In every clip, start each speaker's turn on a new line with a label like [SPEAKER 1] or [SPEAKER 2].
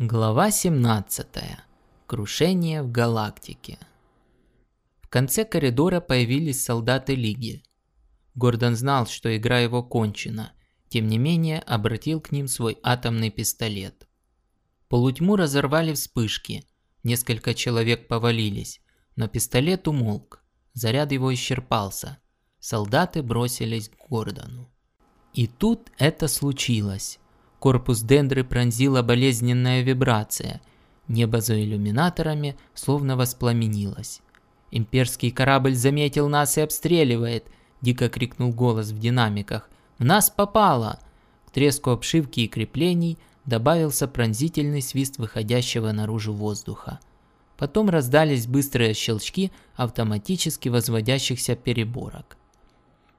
[SPEAKER 1] Глава 17. Крушение в галактике. В конце коридора появились солдаты Лиги. Гордон знал, что игра его кончена, тем не менее обратил к ним свой атомный пистолет. Полутьму разорвали вспышки, несколько человек повалились, но пистолет умолк, заряд его исчерпался. Солдаты бросились к Гордону. И тут это случилось. Корпус дендры пронзила болезненная вибрация. Небо за иллюминаторами словно воспламенилось. «Имперский корабль заметил нас и обстреливает!» – дико крикнул голос в динамиках. «В нас попало!» К треску обшивки и креплений добавился пронзительный свист выходящего наружу воздуха. Потом раздались быстрые щелчки автоматически возводящихся переборок.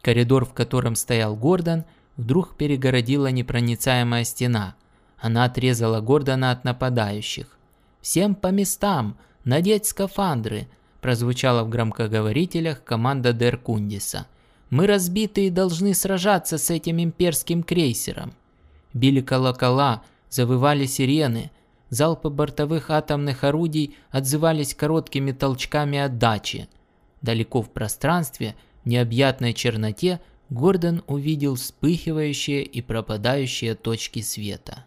[SPEAKER 1] Коридор, в котором стоял Гордон – вдруг перегородила непроницаемая стена. Она отрезала Гордона от нападающих. «Всем по местам! Надеть скафандры!» прозвучала в громкоговорителях команда Деркундиса. «Мы разбиты и должны сражаться с этим имперским крейсером!» Били колокола, завывали сирены. Залпы бортовых атомных орудий отзывались короткими толчками отдачи. Далеко в пространстве, в необъятной черноте, Гордон увидел вспыхивающие и пропадающие точки света.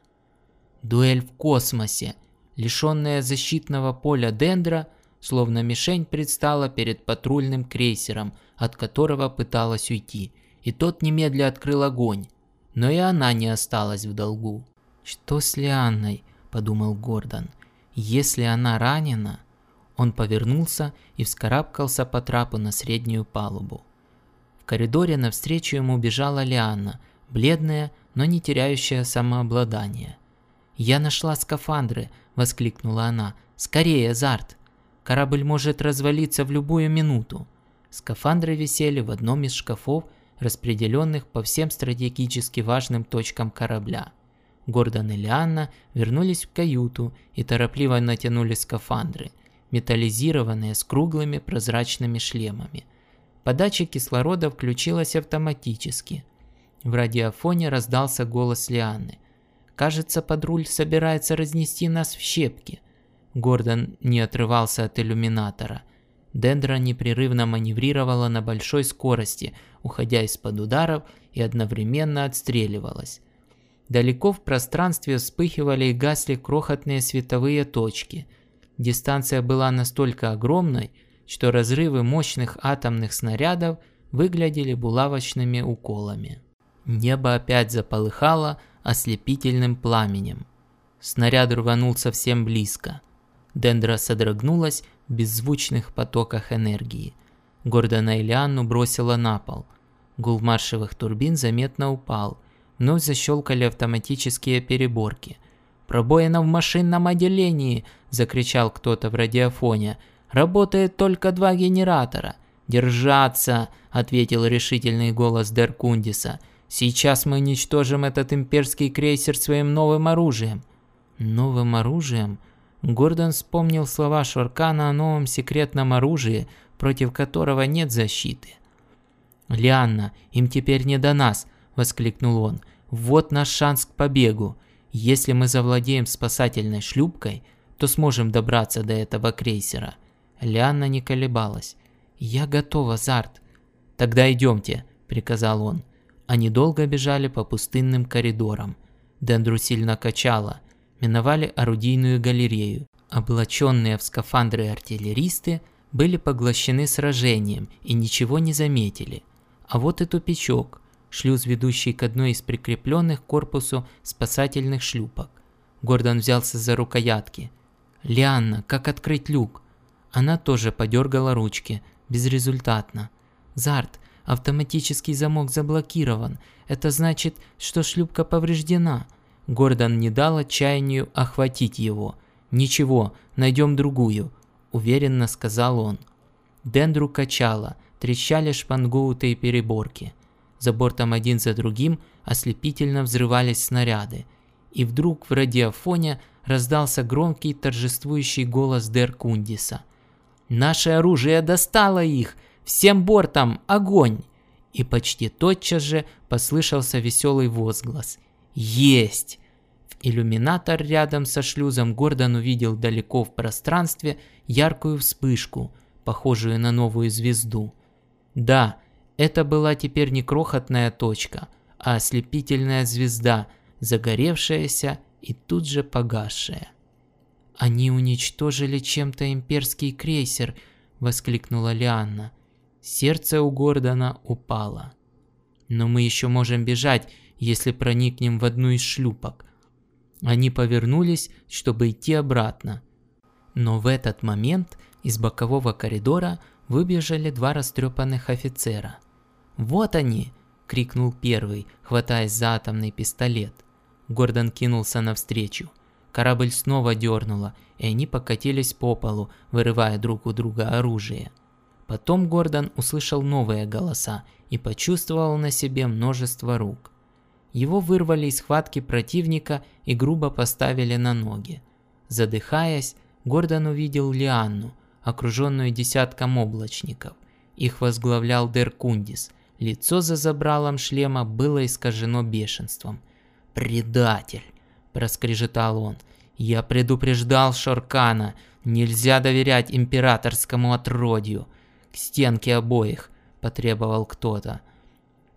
[SPEAKER 1] Дуэль в космосе, лишенная защитного поля Дендра, словно мишень предстала перед патрульным крейсером, от которого пыталась уйти, и тот немедля открыл огонь. Но и она не осталась в долгу. «Что с Лианной?» – подумал Гордон. «Если она ранена...» Он повернулся и вскарабкался по трапу на среднюю палубу. В коридоре навстречу ему бежала Лианна, бледная, но не теряющая самообладание. «Я нашла скафандры!» – воскликнула она. «Скорее, Зарт! Корабль может развалиться в любую минуту!» Скафандры висели в одном из шкафов, распределенных по всем стратегически важным точкам корабля. Гордон и Лианна вернулись в каюту и торопливо натянули скафандры, металлизированные с круглыми прозрачными шлемами – Подача кислорода включилась автоматически. В радиофоне раздался голос Лианы. «Кажется, подруль собирается разнести нас в щепки». Гордон не отрывался от иллюминатора. Дендра непрерывно маневрировала на большой скорости, уходя из-под ударов и одновременно отстреливалась. Далеко в пространстве вспыхивали и гасли крохотные световые точки. Дистанция была настолько огромной, что разрывы мощных атомных снарядов выглядели булавочными уколами. Небо опять заполыхало ослепительным пламенем. Снаряд рванул совсем близко. Дендра содрогнулась в беззвучных потоках энергии. Гордона и Лианну бросила на пол. Гул маршевых турбин заметно упал. Вновь защелкали автоматические переборки. «Пробоина в машинном отделении!» – закричал кто-то в радиофоне – Работает только два генератора. Держаться, ответил решительный голос Деркундиса. Сейчас мы уничтожим этот имперский крейсер своим новым оружием. Новым оружием? Гордон вспомнил слова Шоркана о новом секретном оружии, против которого нет защиты. «Лианна, им теперь не до нас!» – воскликнул он. «Вот наш шанс к побегу. Если мы завладеем спасательной шлюпкой, то сможем добраться до этого крейсера. Лианна не колебалась. «Я готова, Зарт». «Тогда идемте», – приказал он. Они долго бежали по пустынным коридорам. Дендру сильно качало. Миновали орудийную галерею. Облаченные в скафандры артиллеристы были поглощены сражением и ничего не заметили. А вот и тупичок, шлюз, ведущий к одной из прикрепленных к корпусу спасательных шлюпок. Гордон взялся за рукоятки. «Лианна, как открыть люк?» Она тоже подергала ручки, безрезультатно. «Зарт, автоматический замок заблокирован. Это значит, что шлюпка повреждена». Гордон не дал отчаянию охватить его. «Ничего, найдем другую», – уверенно сказал он. Дендру качало, трещали шпангоуты и переборки. За бортом один за другим ослепительно взрывались снаряды. И вдруг в радиофоне раздался громкий торжествующий голос Дер Кундиса – Наше оружие достало их! Всем бортом огонь!» И почти тотчас же послышался веселый возглас. «Есть!» В иллюминатор рядом со шлюзом Гордон увидел далеко в пространстве яркую вспышку, похожую на новую звезду. Да, это была теперь не крохотная точка, а ослепительная звезда, загоревшаяся и тут же погасшая. «Они уничтожили чем-то имперский крейсер», — воскликнула Лианна. Сердце у Гордона упало. «Но мы еще можем бежать, если проникнем в одну из шлюпок». Они повернулись, чтобы идти обратно. Но в этот момент из бокового коридора выбежали два растрепанных офицера. «Вот они!» – крикнул первый, хватаясь за атомный пистолет. Гордон кинулся навстречу. Корабль снова дернуло, и они покатились по полу, вырывая друг у друга оружие. Потом Гордон услышал новые голоса и почувствовал на себе множество рук. Его вырвали из схватки противника и грубо поставили на ноги. Задыхаясь, Гордон увидел Лианну, окруженную десятком облачников. Их возглавлял Деркундис. Лицо за забралом шлема было искажено бешенством. «Предатель!» Проскрежетал он. «Я предупреждал Шоркана, нельзя доверять императорскому отродью. К стенке обоих», – потребовал кто-то.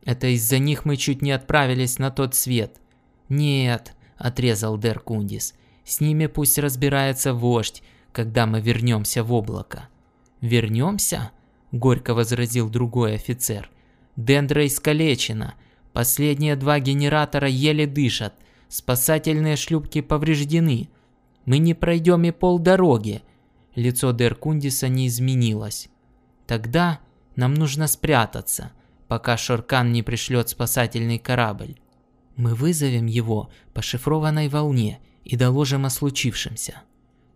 [SPEAKER 1] «Это из-за них мы чуть не отправились на тот свет». «Нет», – отрезал Деркундис, – «с ними пусть разбирается вождь, когда мы вернемся в облако». «Вернемся?» – горько возразил другой офицер. «Дендра искалечена. Последние два генератора еле дышат. Спасательные шлюпки повреждены. Мы не пройдем и полдороги. Лицо Деркундиса не изменилось. Тогда нам нужно спрятаться, пока Шоркан не пришлет спасательный корабль. Мы вызовем его по шифрованной волне и доложим о случившемся.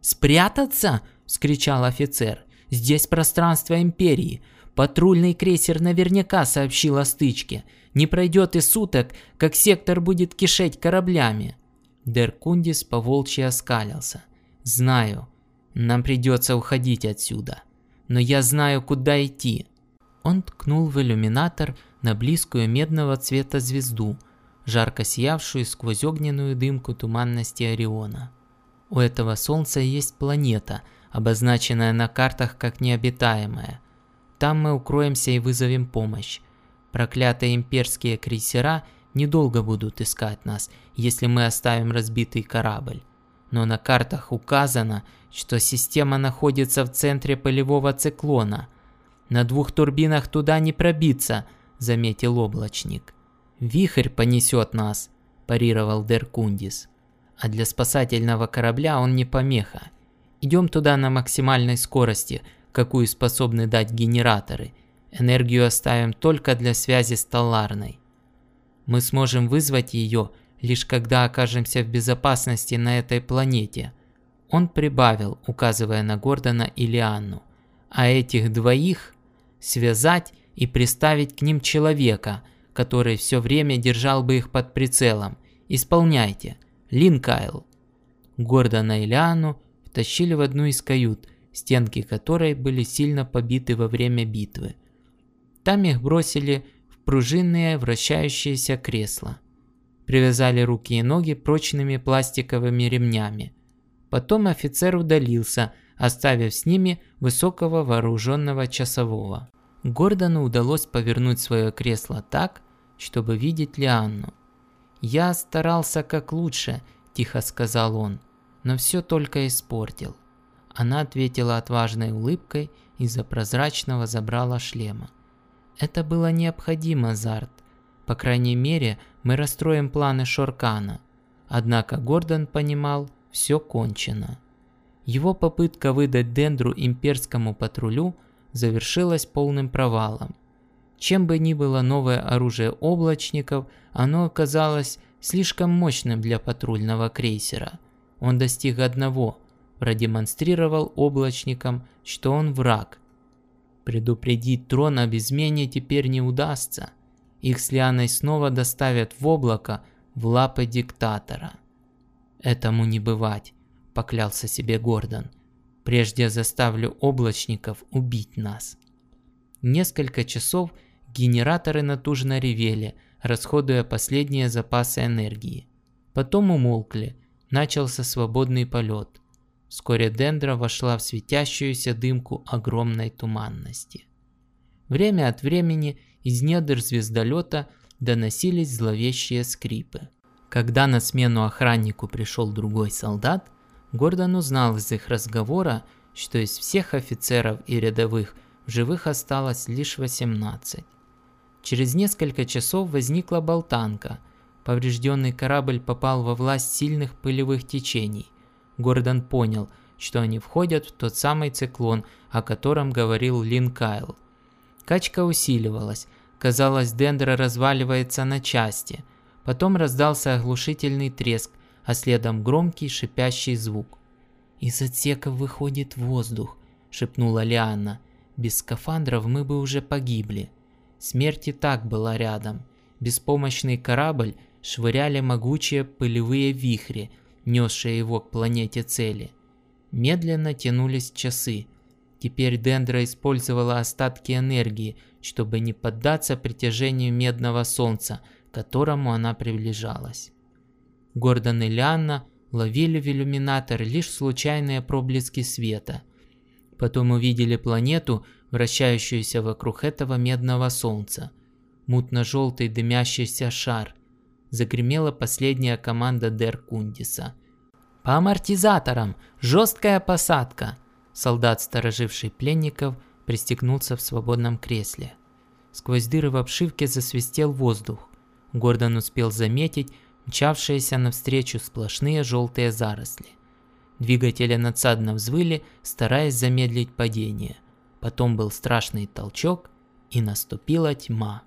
[SPEAKER 1] «Спрятаться?» – вскричал офицер. «Здесь пространство Империи. Патрульный крейсер наверняка сообщил о стычке. Не пройдет и суток, как сектор будет кишеть кораблями. Деркундис поволчьи оскалился. «Знаю, нам придется уходить отсюда. Но я знаю, куда идти». Он ткнул в иллюминатор на близкую медного цвета звезду, жарко сиявшую сквозь огненную дымку туманности Ориона. У этого солнца есть планета, обозначенная на картах как необитаемая. Там мы укроемся и вызовем помощь. Проклятые имперские крейсера недолго будут искать нас, если мы оставим разбитый корабль. Но на картах указано, что система находится в центре полевого циклона. На двух турбинах туда не пробиться, заметил облачник. Вихрь понесет нас, парировал Деркундис. А для спасательного корабля он не помеха. Идем туда на максимальной скорости, какую способны дать генераторы – Энергию оставим только для связи с Таларной. Мы сможем вызвать ее, лишь когда окажемся в безопасности на этой планете. Он прибавил, указывая на Гордона и Лианну. А этих двоих связать и приставить к ним человека, который все время держал бы их под прицелом. Исполняйте. Линкайл. Гордона и Лианну втащили в одну из кают, стенки которой были сильно побиты во время битвы. Там их бросили в пружинные вращающиеся кресла. Привязали руки и ноги прочными пластиковыми ремнями. Потом офицер удалился, оставив с ними высокого вооруженного часового. Гордону удалось повернуть свое кресло так, чтобы видеть Лианну. «Я старался как лучше», – тихо сказал он, – «но все только испортил». Она ответила отважной улыбкой из-за прозрачного забрала шлема. Это было необходимо, Зарт. По крайней мере, мы расстроим планы Шоркана. Однако Гордон понимал, все кончено. Его попытка выдать Дендру имперскому патрулю завершилась полным провалом. Чем бы ни было новое оружие облачников, оно оказалось слишком мощным для патрульного крейсера. Он достиг одного – продемонстрировал облачникам, что он враг, Предупредить трон об измене теперь не удастся. Их с Лианой снова доставят в облако в лапы диктатора. «Этому не бывать», – поклялся себе Гордон. «Прежде заставлю облачников убить нас». Несколько часов генераторы натужно ревели, расходуя последние запасы энергии. Потом умолкли, начался свободный полет. Вскоре Дендра вошла в светящуюся дымку огромной туманности. Время от времени из недр звездолета доносились зловещие скрипы. Когда на смену охраннику пришел другой солдат, Гордон узнал из их разговора, что из всех офицеров и рядовых в живых осталось лишь 18. Через несколько часов возникла болтанка. Поврежденный корабль попал во власть сильных пылевых течений. Гордон понял, что они входят в тот самый циклон, о котором говорил Лин Кайл. Качка усиливалась. Казалось, Дендра разваливается на части. Потом раздался оглушительный треск, а следом громкий шипящий звук. «Из отсека выходит воздух», – шепнула Лианна. «Без скафандров мы бы уже погибли». Смерть и так была рядом. Беспомощный корабль швыряли могучие пылевые вихри, несшие его к планете цели. Медленно тянулись часы. Теперь Дендра использовала остатки энергии, чтобы не поддаться притяжению медного солнца, к которому она приближалась. Гордон и Лианна ловили в иллюминатор лишь случайные проблески света. Потом увидели планету, вращающуюся вокруг этого медного солнца. Мутно-желтый дымящийся шар. Загремела последняя команда Дер Кундиса. «По амортизаторам! Жесткая посадка!» Солдат, стороживший пленников, пристегнулся в свободном кресле. Сквозь дыры в обшивке засвистел воздух. Гордон успел заметить, мчавшиеся навстречу сплошные желтые заросли. Двигатели надсадно взвыли, стараясь замедлить падение. Потом был страшный толчок, и наступила тьма.